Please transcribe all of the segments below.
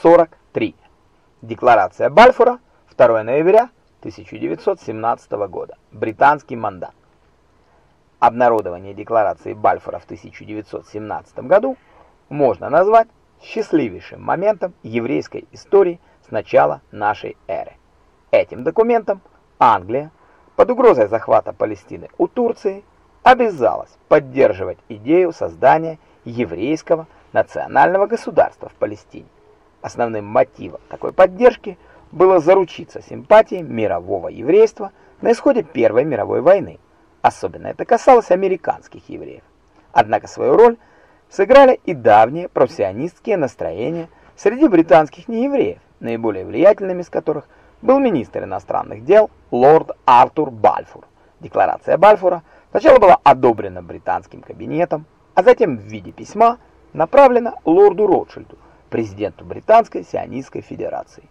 43. Декларация Бальфура 2 ноября 1917 года. Британский мандат. Обнародование декларации Бальфура в 1917 году можно назвать счастливейшим моментом еврейской истории с начала нашей эры. Этим документом Англия под угрозой захвата Палестины у Турции обязалась поддерживать идею создания еврейского национального государства в Палестине. Основным мотивом такой поддержки было заручиться симпатией мирового еврейства на исходе Первой мировой войны. Особенно это касалось американских евреев. Однако свою роль сыграли и давние профессионистские настроения среди британских неевреев, наиболее влиятельными из которых был министр иностранных дел лорд Артур Бальфур. Декларация Бальфура сначала была одобрена британским кабинетом, а затем в виде письма направлена лорду Ротшильду, президенту Британской сионистской федерации.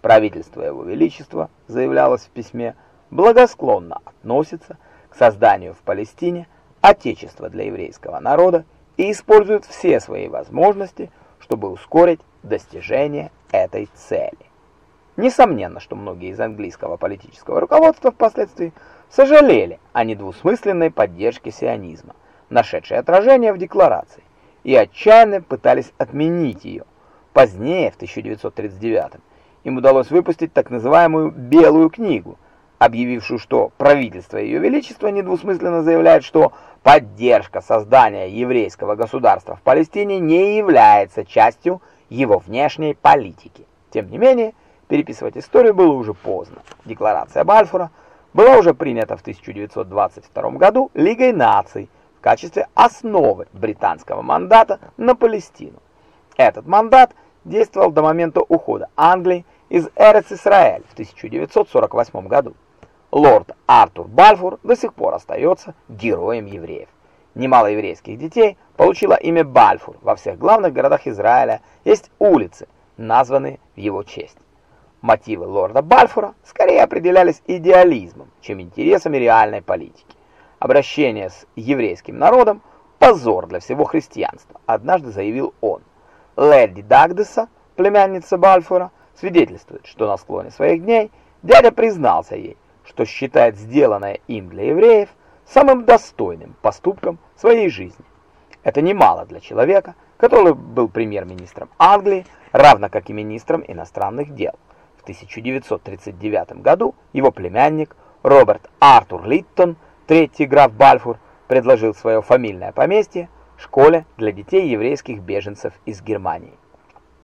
Правительство Его Величества, заявлялось в письме, благосклонно относится к созданию в Палестине отечества для еврейского народа и использует все свои возможности, чтобы ускорить достижение этой цели. Несомненно, что многие из английского политического руководства впоследствии сожалели о недвусмысленной поддержке сионизма, нашедшей отражение в декларации, и отчаянно пытались отменить ее. Позднее, в 1939 им удалось выпустить так называемую «белую книгу», объявившую, что правительство Ее Величества недвусмысленно заявляет, что поддержка создания еврейского государства в Палестине не является частью его внешней политики. Тем не менее, переписывать историю было уже поздно. Декларация Бальфура была уже принята в 1922 году Лигой наций качестве основы британского мандата на Палестину. Этот мандат действовал до момента ухода Англии из Эрец-Исраэль в 1948 году лорд Артур Бальфур до сих пор остается героем евреев. Немало еврейских детей получило имя Бальфур. Во всех главных городах Израиля есть улицы, названные в его честь. Мотивы лорда Бальфура скорее определялись идеализмом, чем интересами реальной политики. Обращение с еврейским народом – позор для всего христианства, однажды заявил он. Леди Дагдеса, племянница Бальфура, свидетельствует, что на склоне своих дней дядя признался ей, что считает сделанное им для евреев самым достойным поступком своей жизни. Это немало для человека, который был премьер-министром Англии, равно как и министром иностранных дел. В 1939 году его племянник Роберт Артур Литтон, третий граф Бальфур, предложил свое фамильное поместье школе для детей еврейских беженцев из Германии.